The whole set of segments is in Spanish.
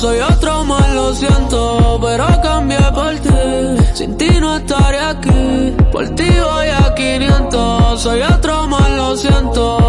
soy otro mal, lo siento, pero cambié por ti. Sin ti no estaré aquí. Por ti voy a 500, soy otro mal, lo siento,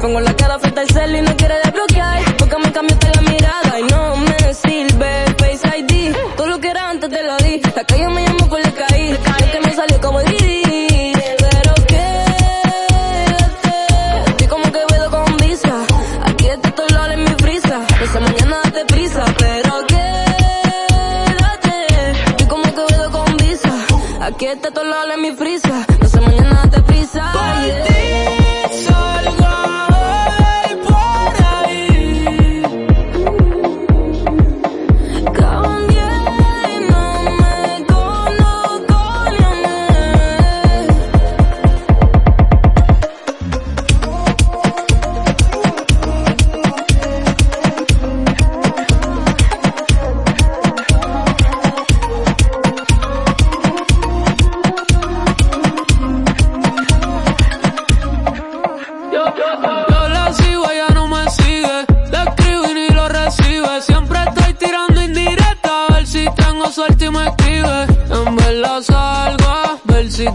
Pongo la cara frente al cel y no quiere desbloquear, porque me cambiaste la mirada y no me sirve. Face ID. Todo lo que era antes te lo di, la calle me llamó por le caí, es que me salió como Didi. Pero quédate, estoy como que vedo con visa, aquí está todo lo en mi frisa, no sé mañana date prisa, pero quédate, estoy como que vedo con visa, aquí está todo lo en mi frisa, no sé mañana date prisa. Yeah. salgo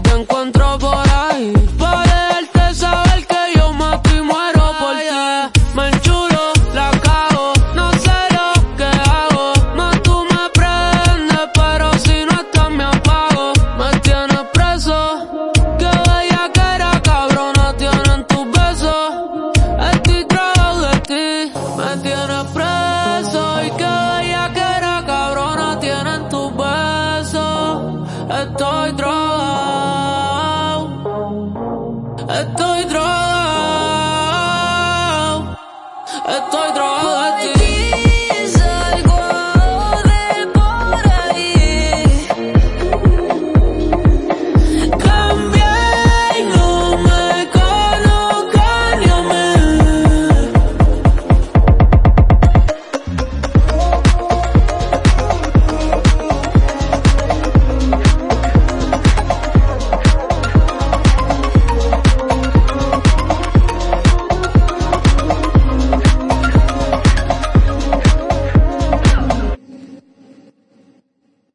te encuentro por ahí. Estoy drogado, estoy drogado.